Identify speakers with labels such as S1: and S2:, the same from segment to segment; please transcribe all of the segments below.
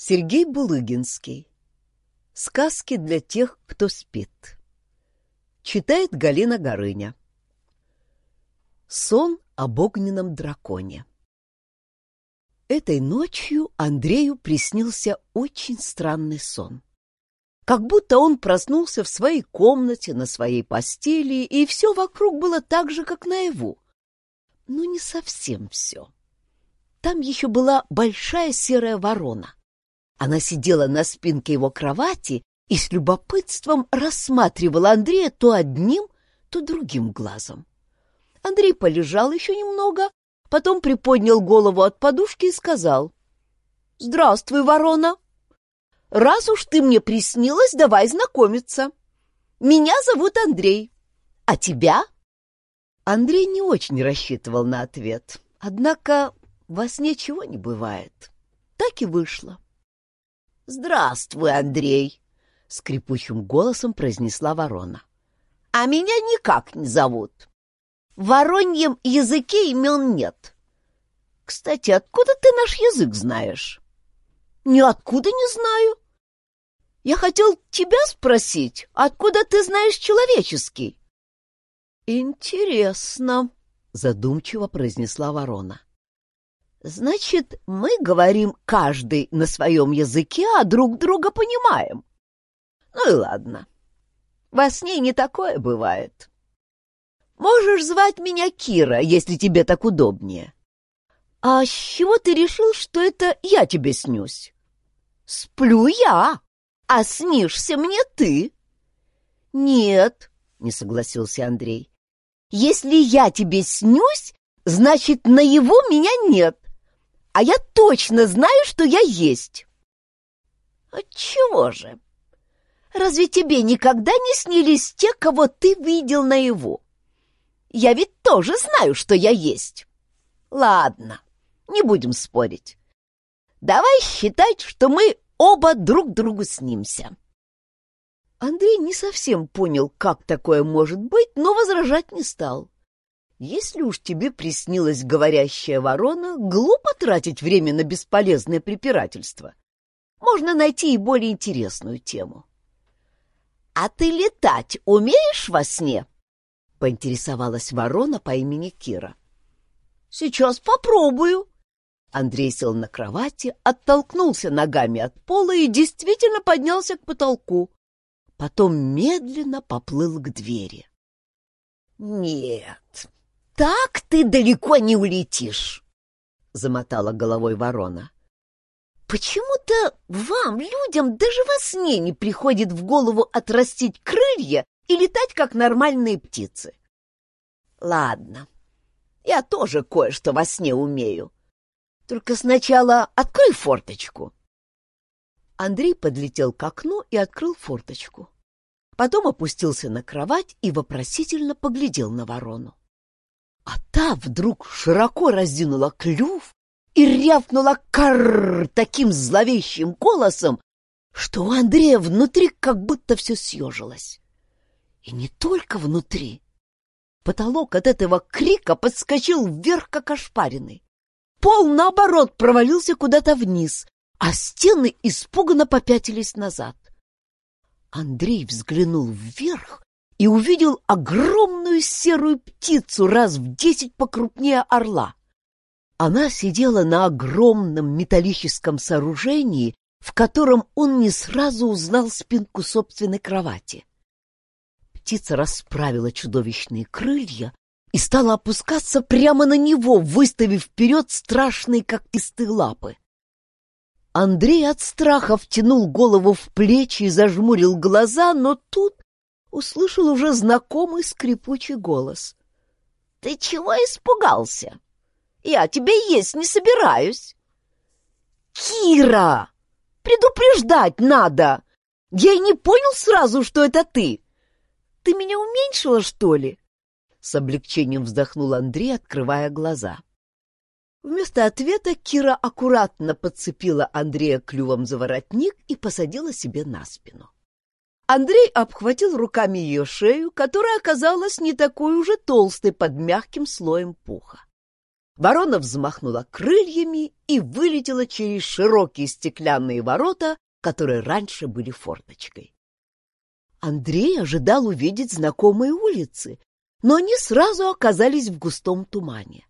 S1: Сергей Булыгинский. Сказки для тех, кто спит. Читает Галина Горыня. Сон об огненном драконе. Этой ночью Андрею приснился очень странный сон. Как будто он проснулся в своей комнате, на своей постели, и все вокруг было так же, как наяву. Но не совсем все. Там еще была большая серая ворона. Она сидела на спинке его кровати и с любопытством рассматривала Андрея то одним, то другим глазом. Андрей полежал еще немного, потом приподнял голову от подушки и сказал. — Здравствуй, ворона. Раз уж ты мне приснилась, давай знакомиться. Меня зовут Андрей. А тебя? Андрей не очень рассчитывал на ответ. Однако во сне чего не бывает. Так и вышло. — «Здравствуй, Андрей!» — скрипучим голосом произнесла ворона. «А меня никак не зовут. В вороньем языке имен нет. Кстати, откуда ты наш язык знаешь?» «Ниоткуда не знаю. Я хотел тебя спросить, откуда ты знаешь человеческий?» «Интересно», — задумчиво произнесла ворона. Значит, мы говорим каждый на своем языке, а друг друга понимаем. Ну и ладно. Во сне не такое бывает. Можешь звать меня Кира, если тебе так удобнее. А с чего ты решил, что это я тебе снюсь? Сплю я, а снишься мне ты. Нет, не согласился Андрей. Если я тебе снюсь, значит, на его меня нет а я точно знаю, что я есть. Отчего же? Разве тебе никогда не снились те, кого ты видел наяву? Я ведь тоже знаю, что я есть. Ладно, не будем спорить. Давай считать, что мы оба друг другу снимся. Андрей не совсем понял, как такое может быть, но возражать не стал. Если уж тебе приснилась говорящая ворона, глупо тратить время на бесполезное препирательство. Можно найти и более интересную тему. — А ты летать умеешь во сне? — поинтересовалась ворона по имени Кира. — Сейчас попробую. Андрей сел на кровати, оттолкнулся ногами от пола и действительно поднялся к потолку. Потом медленно поплыл к двери. — Нет, так ты далеко не улетишь, — замотала головой ворона. Почему-то вам, людям, даже во сне не приходит в голову отрастить крылья и летать, как нормальные птицы. Ладно, я тоже кое-что во сне умею. Только сначала открой форточку. Андрей подлетел к окну и открыл форточку. Потом опустился на кровать и вопросительно поглядел на ворону. А та вдруг широко раздвинула клюв и рявкнула карр таким зловещим голосом, что у Андрея внутри как будто все съежилось. И не только внутри. Потолок от этого крика подскочил вверх, как ошпаренный. Пол, наоборот, провалился куда-то вниз, а стены испуганно попятились назад. Андрей взглянул вверх и увидел огромную серую птицу раз в десять покрупнее орла. Она сидела на огромном металлическом сооружении, в котором он не сразу узнал спинку собственной кровати. Птица расправила чудовищные крылья и стала опускаться прямо на него, выставив вперед страшные когтистые лапы. Андрей от страха втянул голову в плечи и зажмурил глаза, но тут услышал уже знакомый скрипучий голос. — Ты чего испугался? Я тебя есть не собираюсь. — Кира! Предупреждать надо! Я и не понял сразу, что это ты. Ты меня уменьшила, что ли? С облегчением вздохнул Андрей, открывая глаза. Вместо ответа Кира аккуратно подцепила Андрея клювом за воротник и посадила себе на спину. Андрей обхватил руками ее шею, которая оказалась не такой уже толстой под мягким слоем пуха. Ворона взмахнула крыльями и вылетела через широкие стеклянные ворота, которые раньше были форточкой. Андрей ожидал увидеть знакомые улицы, но они сразу оказались в густом тумане.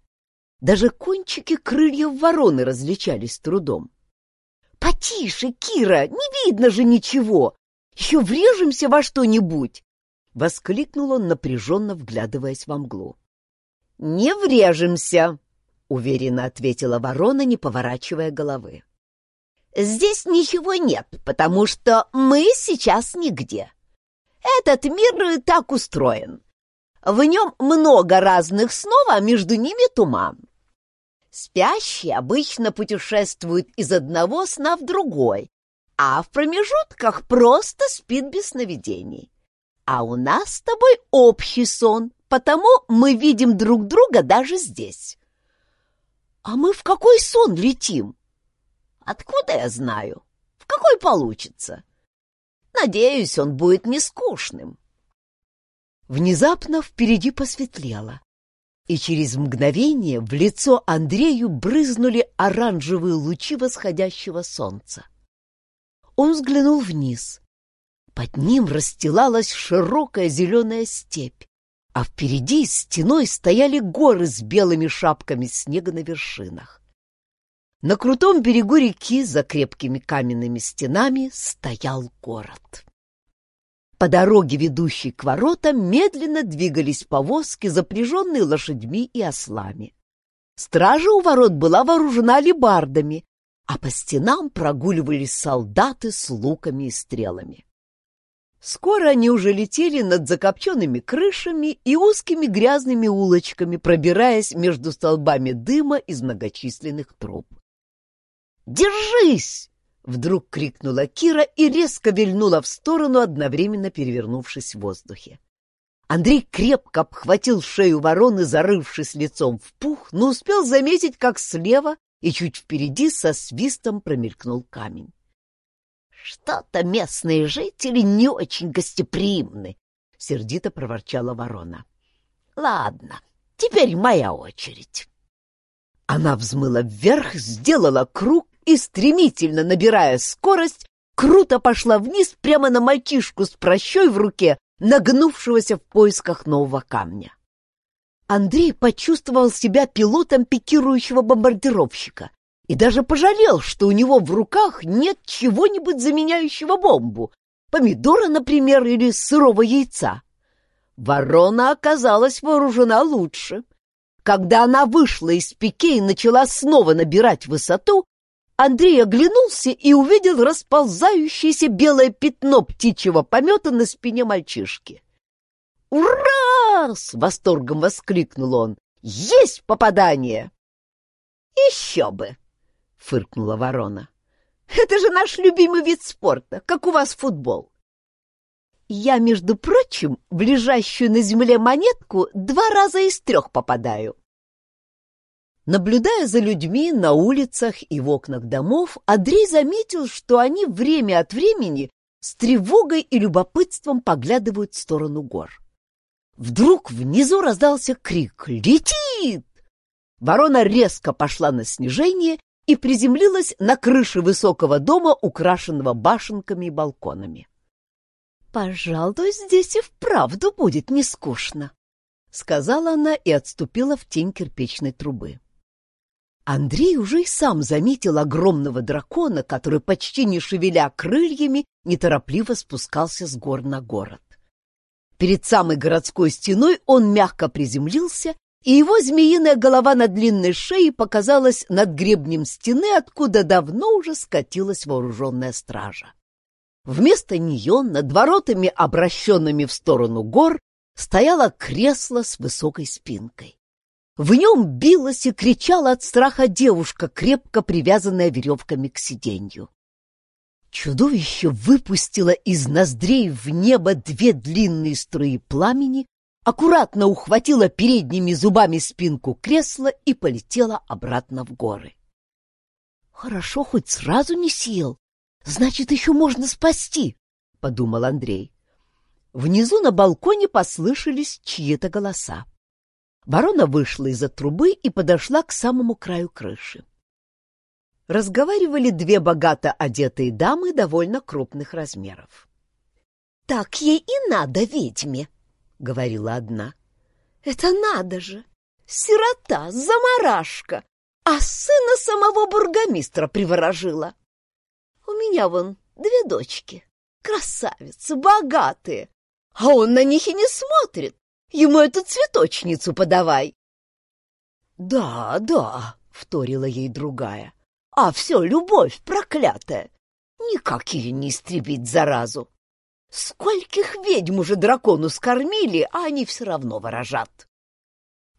S1: Даже кончики крыльев вороны различались трудом. — Потише, Кира, не видно же ничего! Еще врежемся во что-нибудь! — воскликнул он, напряженно вглядываясь во мглу. — Не врежемся! — уверенно ответила ворона, не поворачивая головы. «Здесь ничего нет, потому что мы сейчас нигде. Этот мир так устроен. В нем много разных снов, а между ними туман. Спящие обычно путешествуют из одного сна в другой, а в промежутках просто спит без сновидений. А у нас с тобой общий сон, потому мы видим друг друга даже здесь. А мы в какой сон летим? Откуда я знаю? В какой получится? Надеюсь, он будет не скучным.
S2: Внезапно впереди посветлело, и через мгновение в лицо Андрею брызнули оранжевые лучи восходящего солнца. Он взглянул вниз. Под ним расстилалась широкая зеленая степь, а впереди стеной стояли горы с белыми шапками снега на вершинах. На крутом берегу реки за крепкими каменными стенами стоял город. По дороге, ведущей к воротам, медленно двигались повозки, запряженные лошадьми и ослами. Стража у ворот была вооружена алебардами, а по стенам прогуливались солдаты с луками и стрелами. Скоро они уже летели над закопченными крышами и узкими грязными улочками, пробираясь между столбами дыма из многочисленных труб.
S1: «Держись!» — вдруг крикнула Кира и резко вильнула в сторону, одновременно перевернувшись в воздухе. Андрей крепко обхватил шею вороны, зарывшись лицом в пух, но успел заметить, как слева и чуть впереди со свистом промелькнул камень. Что-то местные жители не очень гостеприимны, — сердито проворчала ворона. — Ладно, теперь моя очередь. Она взмыла вверх, сделала круг и, стремительно набирая скорость, круто пошла вниз прямо на мальчишку с прощой в руке, нагнувшегося в поисках нового камня. Андрей почувствовал себя пилотом пикирующего бомбардировщика и даже пожалел, что у него в руках нет чего-нибудь заменяющего бомбу, помидора, например, или сырого яйца. Ворона оказалась вооружена лучше. Когда она вышла из пике и начала снова набирать высоту, Андрей оглянулся и увидел расползающееся белое пятно птичьего помета на спине мальчишки. «Ура!» — с восторгом воскликнул он. «Есть попадание!» «Еще бы!» — фыркнула ворона. «Это же наш любимый вид спорта, как у вас футбол. Я, между прочим, в лежащую на земле монетку два раза из трех попадаю». Наблюдая за людьми на улицах и в окнах домов, Андрей заметил, что они время от времени с тревогой и любопытством поглядывают в сторону гор. Вдруг внизу раздался крик «Летит!». Ворона резко пошла на снижение и приземлилась на крыше высокого дома, украшенного башенками и балконами. «Пожалуй, здесь и вправду будет не скучно», — сказала она и отступила в тень кирпичной трубы. Андрей уже и сам заметил огромного дракона, который, почти не шевеля крыльями, неторопливо спускался с гор на город. Перед самой городской стеной он мягко приземлился и его змеиная голова на длинной шее показалась над гребнем стены, откуда давно уже скатилась вооруженная стража. Вместо нее над воротами, обращенными в сторону гор, стояло кресло с высокой спинкой. В нем билась и кричала от страха девушка, крепко привязанная веревками к сиденью. Чудовище выпустило из ноздрей в небо две длинные струи пламени, аккуратно ухватила передними зубами спинку кресла и полетела обратно в горы. «Хорошо, хоть сразу не съел. Значит, еще можно спасти», — подумал Андрей. Внизу на балконе послышались чьи-то голоса.
S2: Ворона вышла из-за трубы и подошла к самому краю крыши. Разговаривали две богато одетые дамы довольно крупных размеров.
S1: «Так ей и надо, ведьме», — говорила одна. «Это надо же! Сирота, заморашка, а сына самого бургомистра приворожила. У меня вон две дочки, красавицы, богатые, а он на них и не смотрит. Ему эту цветочницу подавай.
S2: Да, да, вторила ей другая.
S1: А все любовь проклятая. Никак ее не истребить заразу. Скольких ведьм уже дракону скормили, а они все равно ворожат.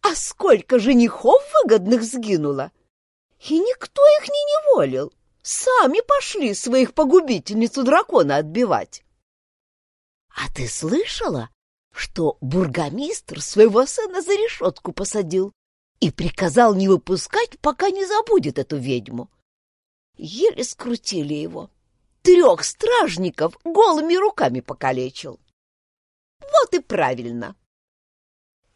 S1: А сколько женихов выгодных сгинуло! И никто их не неволил. Сами пошли своих погубительницу дракона отбивать. А ты слышала, что бургомистр своего сына за решетку посадил и приказал не выпускать, пока не забудет эту ведьму? Еле скрутили его. Трех стражников голыми руками покалечил. Вот и правильно.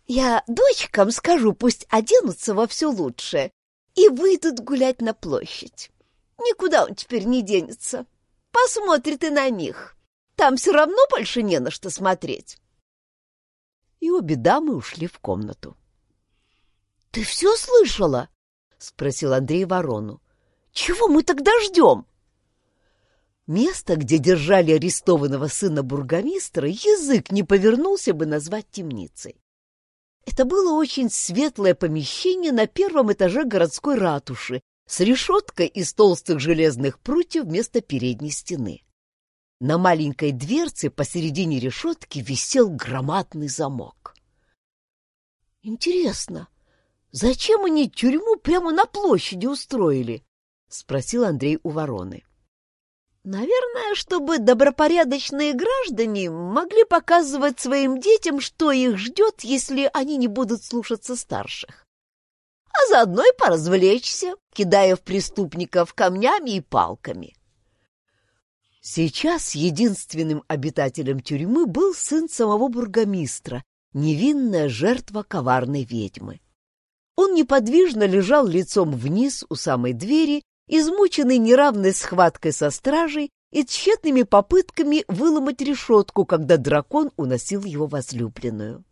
S1: Я дочкам скажу, пусть оденутся во все лучшее и выйдут гулять на площадь. Никуда он теперь не денется. Посмотрит и на них. Там все равно больше не на что смотреть.
S2: И обе дамы ушли в комнату.
S1: — Ты все слышала? — спросил Андрей Ворону. — Чего мы тогда ждем?
S2: Место, где держали арестованного сына бургомистра, язык не повернулся бы назвать темницей. Это было очень светлое помещение на первом этаже городской ратуши с решеткой из толстых железных прутьев вместо передней стены. На маленькой дверце посередине решетки висел громадный замок.
S1: «Интересно, зачем они тюрьму прямо на площади устроили?» — спросил Андрей у вороны. Наверное, чтобы добропорядочные граждане могли показывать своим детям, что их ждет, если они не будут слушаться старших. А заодно и поразвлечься, кидая в преступников камнями и палками.
S2: Сейчас единственным обитателем тюрьмы был сын самого бургомистра, невинная жертва коварной ведьмы. Он неподвижно лежал лицом вниз у самой двери измученный неравной схваткой со стражей и тщетными попытками выломать решетку, когда дракон уносил его возлюбленную.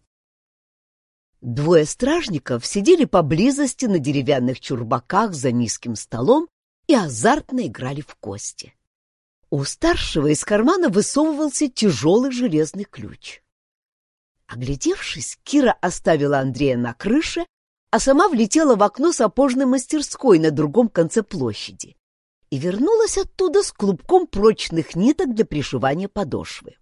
S2: Двое стражников сидели поблизости на деревянных чурбаках за низким столом и азартно играли в кости. У старшего из кармана высовывался тяжелый железный ключ. Оглядевшись, Кира оставила Андрея на крыше а сама влетела в окно сапожной мастерской на другом конце площади и вернулась оттуда с клубком прочных ниток для пришивания подошвы.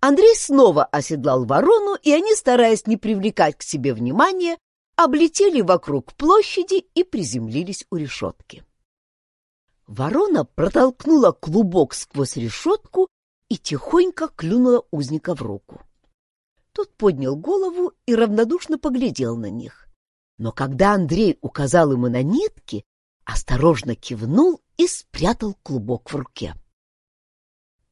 S2: Андрей снова оседлал ворону, и они, стараясь не привлекать к себе внимания, облетели вокруг площади и приземлились у решетки. Ворона протолкнула клубок сквозь решетку и тихонько клюнула узника в руку. Тот поднял голову и равнодушно поглядел на них. Но когда Андрей указал ему на нитки, осторожно кивнул и спрятал клубок в руке.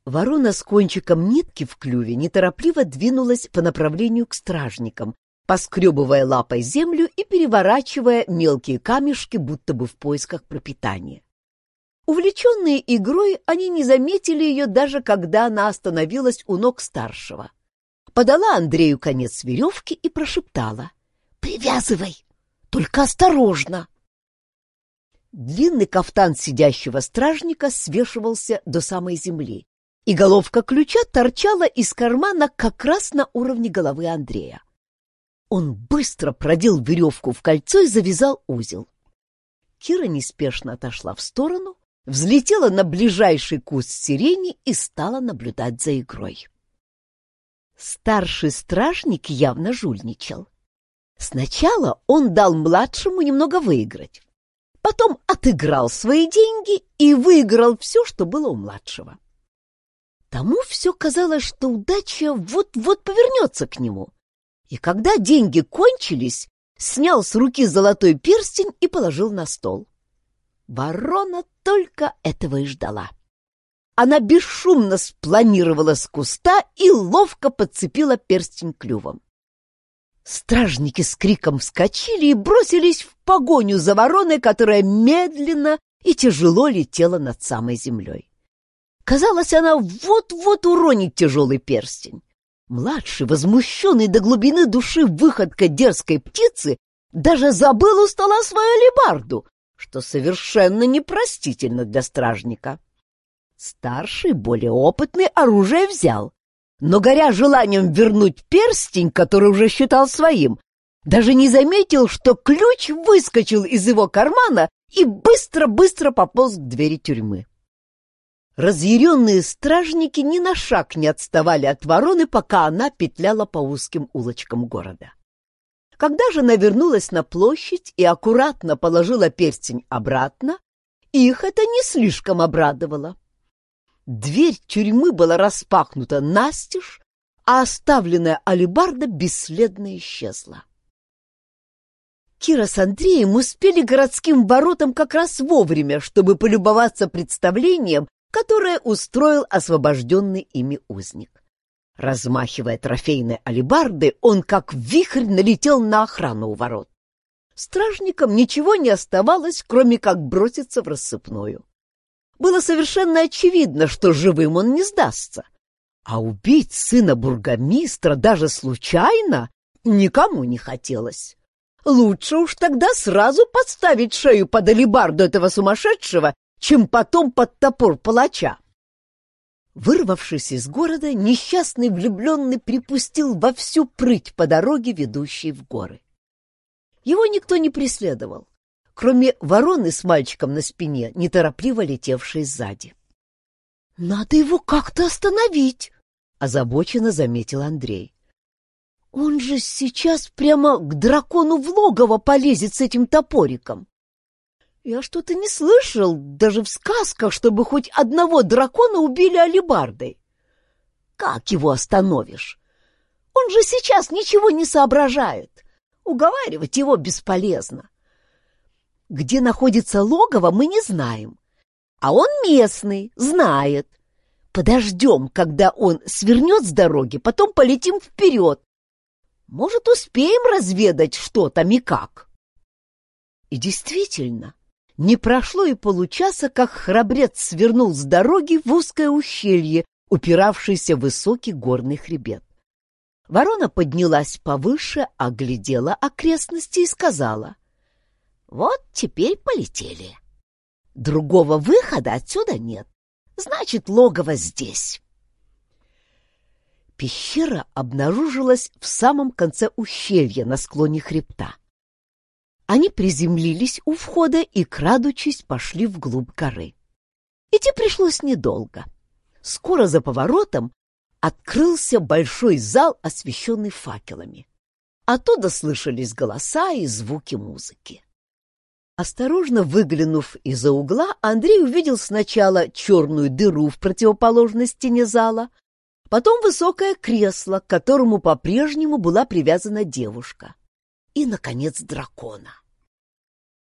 S2: Ворона с кончиком нитки в клюве неторопливо двинулась по направлению к стражникам, поскребывая лапой землю и переворачивая мелкие камешки, будто бы в поисках пропитания. Увлеченные игрой, они не заметили ее даже когда она остановилась у ног старшего. Подала Андрею конец веревки и прошептала. «Привязывай!» Только осторожно!» Длинный кафтан сидящего стражника свешивался до самой земли, и головка ключа торчала из кармана как раз на уровне головы Андрея. Он быстро продел веревку в кольцо и завязал узел. Кира неспешно отошла в сторону, взлетела на ближайший куст сирени и стала наблюдать за игрой. Старший стражник явно жульничал. Сначала он дал младшему немного выиграть. Потом отыграл свои деньги и выиграл все, что было у младшего. Тому все казалось, что удача вот-вот повернется к нему. И когда деньги кончились, снял с руки золотой перстень и положил на стол. Ворона только этого и ждала. Она бесшумно спланировала с куста и ловко подцепила перстень клювом. Стражники с криком вскочили и бросились в погоню за вороной, которая медленно и тяжело летела над самой землей. Казалось, она вот-вот уронит тяжелый перстень. Младший, возмущенный до глубины души выходка дерзкой птицы, даже забыл у стола свою алебарду, что совершенно непростительно для стражника. Старший, более опытный, оружие взял, но, горя желанием вернуть перстень, который уже считал своим, даже не заметил, что ключ выскочил из его кармана и быстро-быстро пополз к двери тюрьмы. Разъяренные стражники ни на шаг не отставали от вороны, пока она петляла по узким улочкам города. Когда же она вернулась на площадь и аккуратно положила перстень обратно, их это не слишком обрадовало. Дверь тюрьмы была распахнута настежь, а оставленная алебарда бесследно исчезла. Кира с Андреем успели городским воротам как раз вовремя, чтобы полюбоваться представлением, которое устроил освобожденный ими узник. Размахивая трофейной алебарды, он как вихрь налетел на охрану у ворот. Стражникам ничего не оставалось, кроме как броситься в рассыпную. Было совершенно очевидно, что живым он не сдастся. А убить сына бургомистра даже случайно никому не хотелось. Лучше уж тогда сразу подставить шею под алебарду этого сумасшедшего, чем потом под топор палача. Вырвавшись из города, несчастный влюбленный припустил во всю прыть по дороге, ведущей в горы. Его никто не преследовал, кроме вороны с мальчиком на спине, неторопливо летевшей сзади. — Надо его как-то остановить, — озабоченно заметил Андрей. Он же сейчас прямо к дракону в логово полезет с этим топориком. Я что-то не слышал, даже в сказках, чтобы хоть одного дракона убили алебардой. Как его остановишь? Он же сейчас ничего не соображает. Уговаривать его бесполезно. Где находится логово, мы не знаем. А он местный, знает. Подождем, когда он свернет с дороги, потом полетим вперед, может, успеем разведать, что там и как?» И действительно, не прошло и получаса, как храбрец свернул с дороги в узкое ущелье, упиравшееся в высокий горный хребет. Ворона поднялась повыше, оглядела окрестности и сказала, «Вот теперь полетели. Другого выхода отсюда нет, значит, логово здесь». Пещера обнаружилась в самом конце ущелья на склоне хребта. Они приземлились у входа и, крадучись, пошли вглубь горы. Идти пришлось недолго. Скоро за поворотом открылся большой зал, освещенный факелами. Оттуда слышались голоса и звуки музыки. Осторожно выглянув из-за угла, Андрей увидел сначала черную дыру в противоположной стене зала, потом высокое кресло, к которому по-прежнему была привязана девушка, и, наконец, дракона.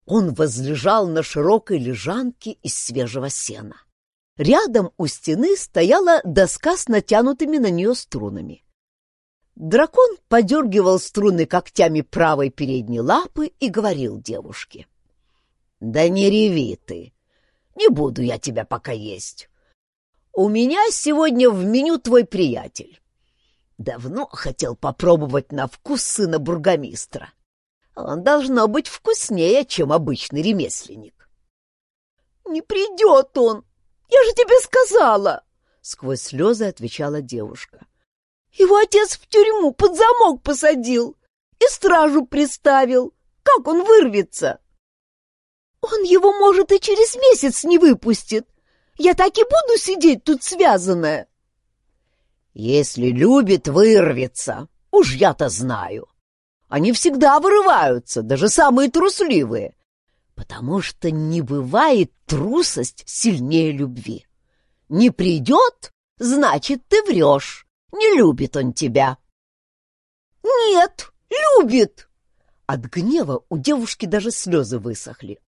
S2: Он возлежал на широкой лежанке из свежего сена. Рядом у стены стояла доска с натянутыми на нее струнами. Дракон подергивал струны когтями правой передней лапы и говорил девушке. — Да не реви ты, не буду я тебя пока есть. У меня сегодня в меню твой приятель. Давно хотел попробовать на вкус сына бургомистра. Он должно быть вкуснее, чем обычный ремесленник. Не придет он, я же тебе сказала, сквозь слезы отвечала девушка. Его отец в тюрьму под замок посадил и стражу приставил. Как он вырвется? Он его, может, и через месяц не выпустит, я так и буду сидеть тут связанная. Если любит, вырвется. Уж я-то знаю. Они всегда вырываются, даже самые трусливые, потому что не бывает трусость сильнее любви. Не придет, значит, ты врешь. Не любит он тебя. Нет, любит. От гнева у девушки даже слезы высохли.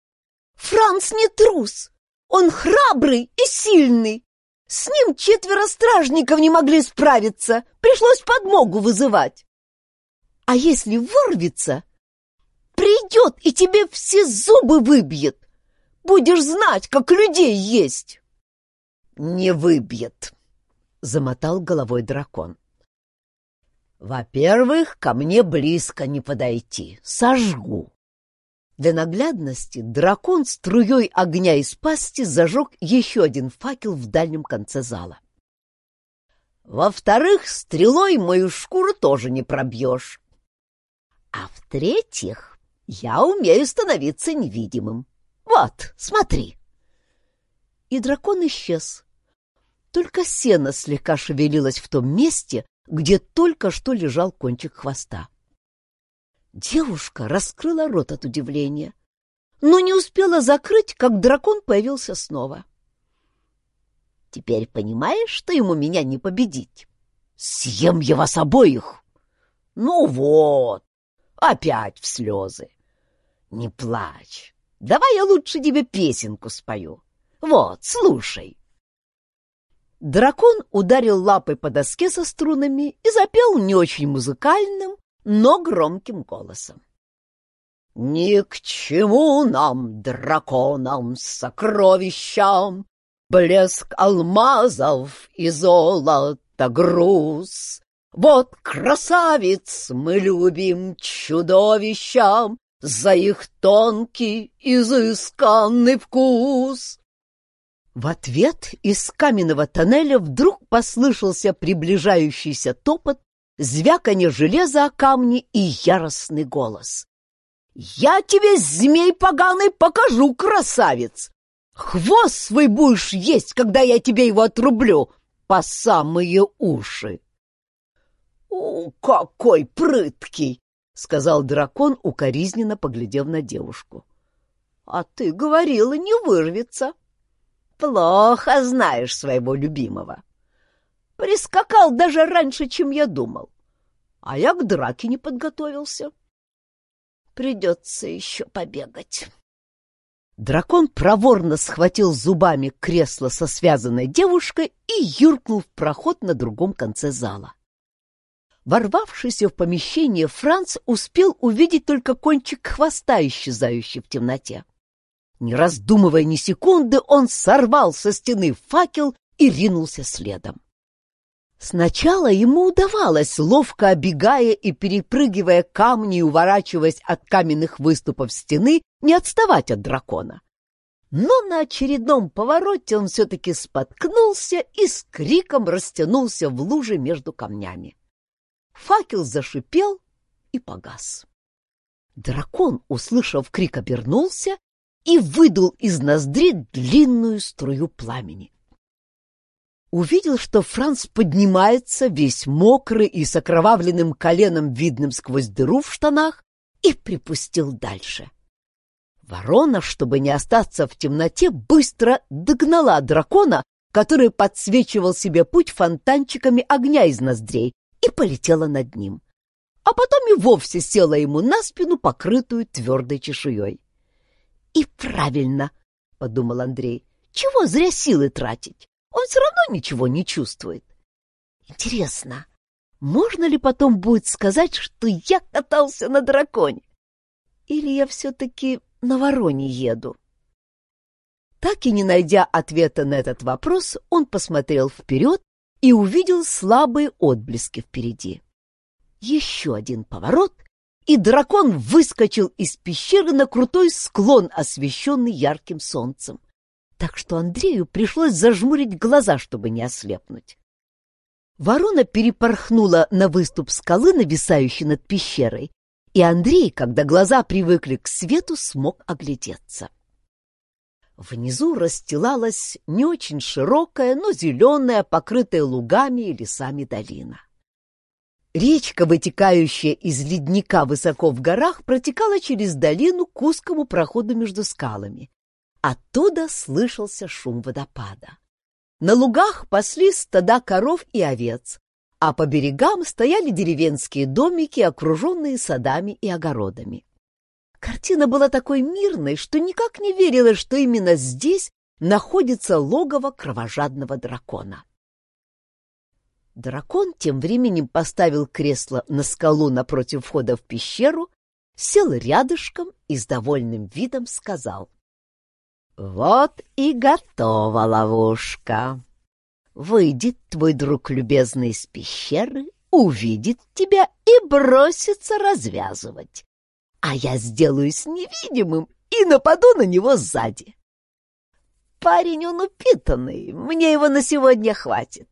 S2: Франц не трус. Он храбрый и сильный. С ним четверо стражников не могли справиться. Пришлось подмогу вызывать.
S1: А если вырвется, придет и тебе все зубы выбьет. Будешь знать, как людей есть.
S2: Не выбьет, замотал головой дракон. Во-первых, ко мне близко не подойти. Сожгу. Для наглядности дракон струей огня из пасти зажег еще один факел в дальнем конце зала. Во-вторых, стрелой мою шкуру тоже не пробьешь. А в-третьих, я умею становиться невидимым. Вот, смотри. И дракон исчез. Только сено слегка шевелилось в том месте, где только что лежал кончик хвоста. Девушка раскрыла рот от удивления, но не успела закрыть, как дракон появился снова. «Теперь понимаешь, что ему меня не победить? Съем я вас обоих!» «Ну вот, опять в слезы!» «Не плачь, давай я лучше тебе песенку спою. Вот, слушай!» Дракон ударил лапой по доске со струнами и запел не очень музыкальным, но громким голосом. «Ни к чему нам, драконам, сокровищам, Блеск алмазов и золота груз. Вот красавиц мы любим чудовищам За их тонкий, изысканный вкус. В ответ из каменного тоннеля вдруг послышался приближающийся топот, звяканье железа о камни и яростный голос. «Я тебе, змей поганый, покажу, красавец! Хвост свой будешь есть, когда я тебе его отрублю по самые уши!» «О, какой прыткий!» — сказал дракон, укоризненно поглядев на девушку. «А ты говорила, не вырвется!» Плохо знаешь своего любимого. Прискакал даже раньше, чем я думал. А я к драке не подготовился. Придется еще побегать. Дракон проворно схватил зубами кресло со связанной девушкой и юркнул в проход на другом конце зала. Ворвавшийся в помещение, Франц успел увидеть только кончик хвоста, исчезающий в темноте. Не раздумывая ни секунды, он сорвал со стены факел и ринулся следом. Сначала ему удавалось, ловко обегая и перепрыгивая камни и уворачиваясь от каменных выступов стены, не отставать от дракона. Но на очередном повороте он все-таки споткнулся и с криком растянулся в луже между камнями. Факел зашипел и погас. Дракон, услышав крик, обернулся и выдул из ноздри длинную струю пламени. Увидел, что Франц поднимается, весь мокрый и с окровавленным коленом, видным сквозь дыру в штанах, и припустил дальше. Ворона, чтобы не остаться в темноте, быстро догнала дракона, который подсвечивал себе путь фонтанчиками огня из ноздрей, и полетела над ним. А потом и вовсе села ему на спину, покрытую твердой чешуей. И правильно, — подумал Андрей, — чего зря силы тратить? Он все равно ничего не чувствует. Интересно, можно ли потом будет сказать, что я катался на драконе? Или я все-таки на вороне еду? Так и не найдя ответа на этот вопрос, он посмотрел вперед и увидел слабые отблески впереди. Еще один поворот, и дракон выскочил из пещеры на крутой склон, освещенный ярким солнцем. Так что Андрею пришлось зажмурить глаза, чтобы не ослепнуть. Ворона перепорхнула на выступ скалы, нависающий над пещерой, и Андрей, когда глаза привыкли к свету, смог оглядеться. Внизу расстилалась не очень широкая, но зеленая, покрытая лугами и лесами долина. Речка, вытекающая из ледника высоко в горах, протекала через долину к узкому проходу между скалами. Оттуда слышался шум водопада. На лугах пасли стада коров и овец, а по берегам стояли деревенские домики, окруженные садами и огородами. Картина была такой мирной, что никак не верила, что именно здесь находится логово кровожадного дракона. Дракон тем временем поставил кресло на скалу напротив входа в пещеру, сел рядышком и с довольным видом сказал. «Вот и готова ловушка. Выйдет твой друг любезный из пещеры, увидит тебя и бросится развязывать. А я сделаюсь невидимым и нападу на него сзади. Парень он упитанный, мне его на сегодня хватит.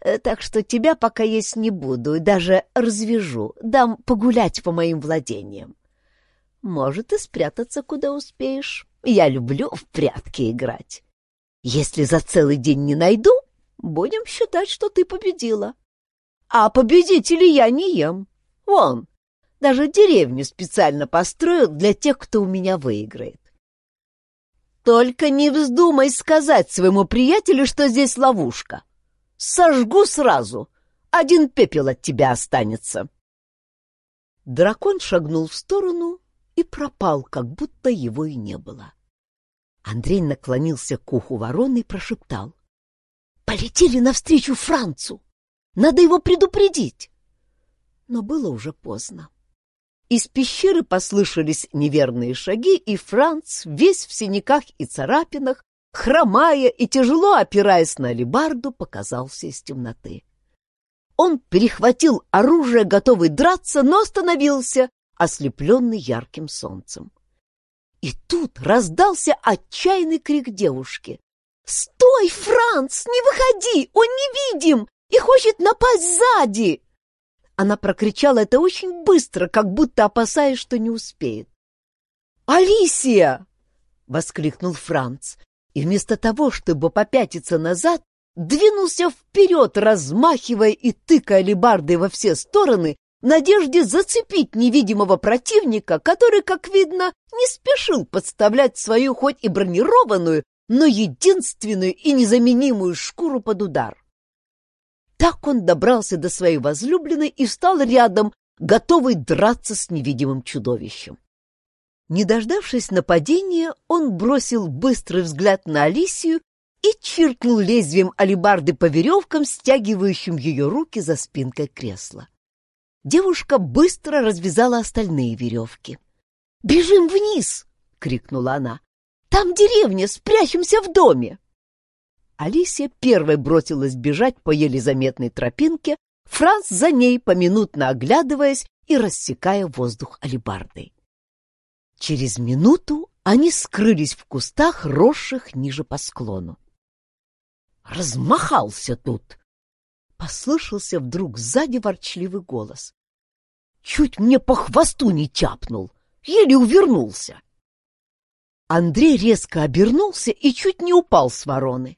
S2: Э, так что тебя пока есть не буду и даже развяжу, дам погулять по моим владениям. Может, и спрятаться куда успеешь. Я люблю в прятки играть. Если за целый день не найду, будем считать, что ты победила. А победителей я не ем. Вон, даже деревню специально построил для тех, кто у меня выиграет. Только не вздумай сказать своему приятелю, что здесь ловушка. Сожгу сразу. Один пепел от тебя останется. Дракон шагнул в сторону и пропал, как будто его и не было. Андрей наклонился к уху вороны и прошептал. «Полетели навстречу Францу! Надо его предупредить!» Но было уже поздно. Из пещеры послышались неверные шаги, и Франц, весь в синяках и царапинах, хромая и тяжело опираясь на алебарду, показался из темноты. Он перехватил оружие, готовый драться, но остановился, ослепленный ярким солнцем. И тут раздался отчаянный крик девушки. «Стой, Франц, не выходи! Он невидим и хочет напасть сзади!» Она прокричала это очень быстро, как будто опасаясь, что не успеет. «Алисия!» — воскликнул Франц и вместо того, чтобы попятиться назад, двинулся вперед, размахивая и тыкая лебардой во все стороны, в надежде зацепить невидимого противника, который, как видно, не спешил подставлять свою хоть и бронированную, но единственную и незаменимую шкуру под удар. Так он добрался до своей возлюбленной и встал рядом, готовый драться с невидимым чудовищем. Не дождавшись нападения, он бросил быстрый взгляд на Алисию и чиркнул лезвием алебарды по веревкам, стягивающим ее руки за спинкой кресла. Девушка быстро развязала остальные веревки. «Бежим вниз!» — крикнула она. «Там деревня, спрячемся в доме!» Алисия первой бросилась бежать по еле заметной тропинке, Франц за ней, поминутно оглядываясь и рассекая воздух алебардой. Через минуту они скрылись в кустах, росших ниже по склону. «Размахался тут!» — послышался вдруг сзади ворчливый голос. «Чуть мне по хвосту не тяпнул, еле увернулся!» Андрей резко обернулся и чуть не упал с вороны.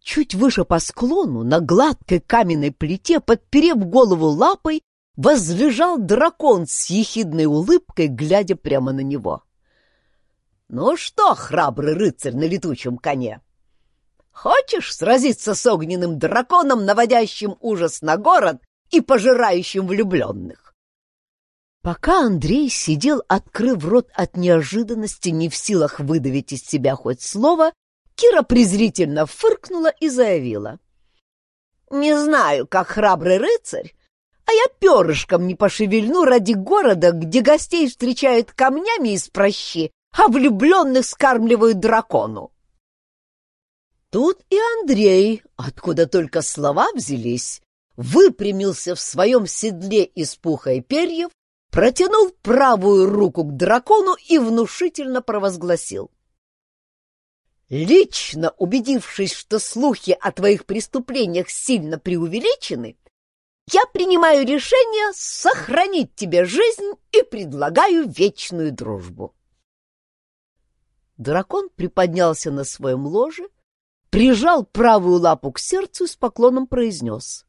S2: Чуть выше по склону, на гладкой каменной плите, подперев голову лапой, возлежал дракон с ехидной улыбкой, глядя прямо на него. «Ну что, храбрый рыцарь на летучем коне, хочешь сразиться с огненным драконом, наводящим ужас на город и пожирающим влюбленных?» Пока Андрей сидел, открыв рот от неожиданности, не в силах выдавить из себя хоть слово, Кира презрительно фыркнула и заявила. «Не знаю, как храбрый рыцарь, а я перышком не пошевельну ради города, где гостей встречают камнями из прощи, а влюбленных скармливают дракону. Тут и Андрей, откуда только слова взялись, выпрямился в своем седле из пуха и перьев, протянул правую руку к дракону и внушительно провозгласил. «Лично убедившись, что слухи о твоих преступлениях сильно преувеличены, я принимаю решение сохранить тебе жизнь и предлагаю вечную дружбу. Дракон приподнялся на своем ложе, прижал правую лапу к сердцу и с поклоном произнес.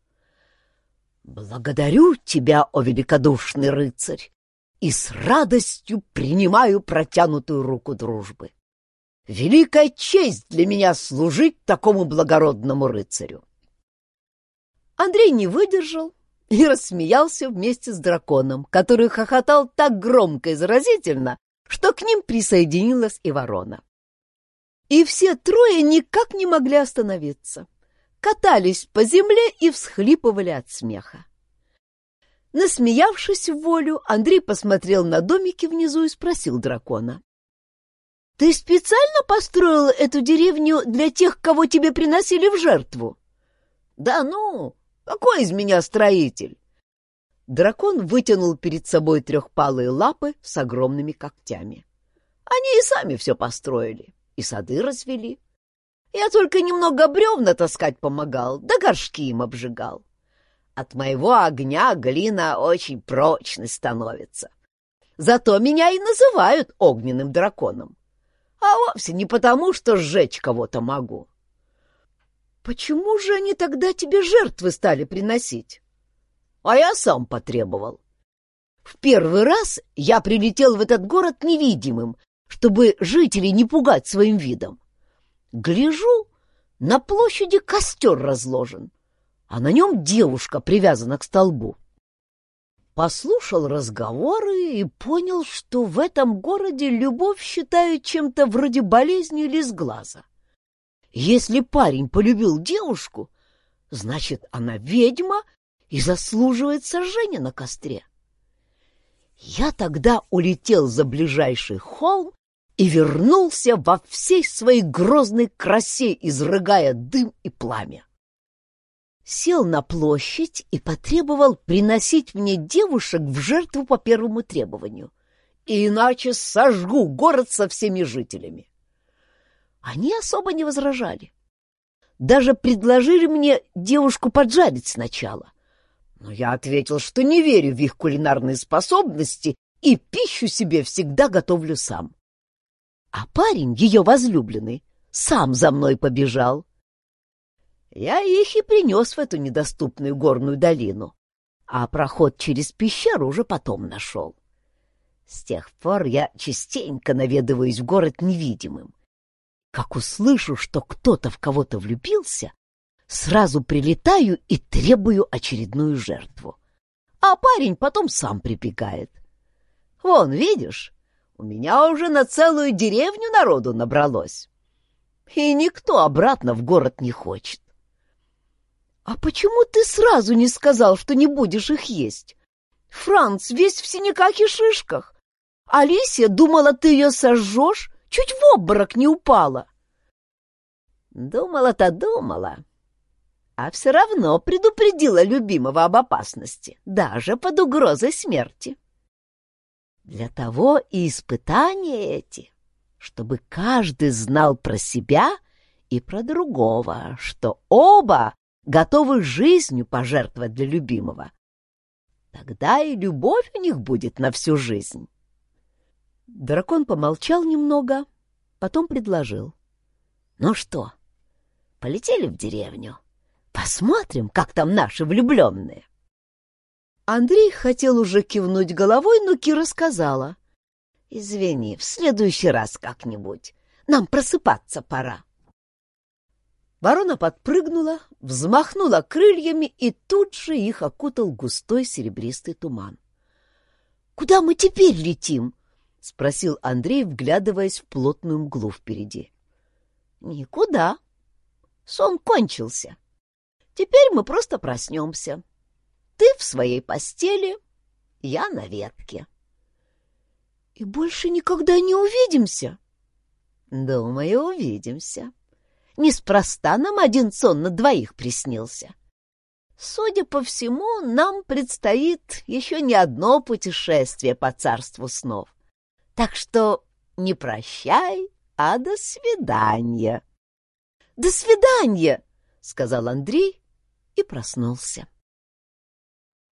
S2: «Благодарю тебя, о великодушный рыцарь, и с радостью принимаю протянутую руку дружбы. Великая честь для меня служить такому благородному рыцарю. Андрей не выдержал и рассмеялся вместе с драконом, который хохотал так громко и заразительно, что к ним присоединилась и ворона. И все трое никак не могли остановиться. катались по земле и всхлипывали от смеха. Насмеявшись в волю, Андрей посмотрел на домики внизу и спросил дракона. — Ты специально построил эту деревню для тех, кого тебе приносили в жертву? — Да ну, какой из меня строитель? Дракон вытянул перед собой трехпалые лапы с огромными когтями. Они и сами все построили, и сады развели. Я только немного бревна таскать помогал, да горшки им обжигал. От моего огня глина очень прочной становится. Зато меня и называют огненным драконом. А вовсе не потому, что сжечь кого-то могу. Почему же они тогда тебе жертвы стали приносить? А я сам потребовал. В первый раз я прилетел в этот город невидимым, чтобы жителей не пугать своим видом. Гляжу, на площади костер разложен а на нем девушка привязана к столбу. Послушал разговоры и понял, что в этом городе любовь считают чем-то вроде болезни или сглаза. Если парень полюбил девушку, значит, она ведьма и заслуживает сожжения на костре. Я тогда улетел за ближайший холм и вернулся во всей своей грозной красе, изрыгая дым и пламя сел на площадь и потребовал приносить мне девушек в жертву по первому требованию, иначе сожгу город со всеми жителями. Они особо не возражали. Даже предложили мне девушку поджарить сначала. Но я ответил, что не верю в их кулинарные способности и пищу себе всегда готовлю сам. А парень, ее возлюбленный, сам за мной побежал. Я их и принес в эту недоступную горную долину, а проход через пещеру уже потом нашел. С тех пор я частенько наведываюсь в город невидимым. Как услышу, что кто-то в кого-то влюбился, сразу прилетаю и требую очередную жертву. А парень потом сам прибегает. Вон, видишь, у меня уже на целую деревню народу набралось. И никто обратно в город не хочет. «А почему ты сразу не сказал, что не будешь их есть? Франц весь в синяках и шишках. Алисия думала, ты ее сожжешь, чуть в обморок не упала». Думала-то думала, а все равно предупредила любимого об опасности, даже под угрозой смерти. Для того и испытания эти, чтобы каждый знал про себя и про другого, что оба готовы жизнью пожертвовать для любимого. Тогда и любовь у них будет на всю жизнь. Дракон помолчал немного, потом предложил. — Ну что, полетели в деревню? Посмотрим, как там наши влюбленные. Андрей хотел уже кивнуть головой, но Кира сказала. — Извини, в следующий раз как-нибудь. Нам просыпаться пора. Ворона подпрыгнула, взмахнула крыльями, и тут же их окутал густой серебристый туман. — Куда мы теперь летим? — спросил Андрей, вглядываясь в плотную мглу впереди. — Никуда. Сон кончился. Теперь мы просто проснемся. Ты в своей постели, я на ветке. — И больше никогда не увидимся? — Думаю, увидимся. Неспроста нам один сон на двоих приснился. Судя по всему, нам предстоит еще не одно путешествие по царству снов. Так что не прощай, а до свидания. — До свидания! — сказал Андрей и проснулся.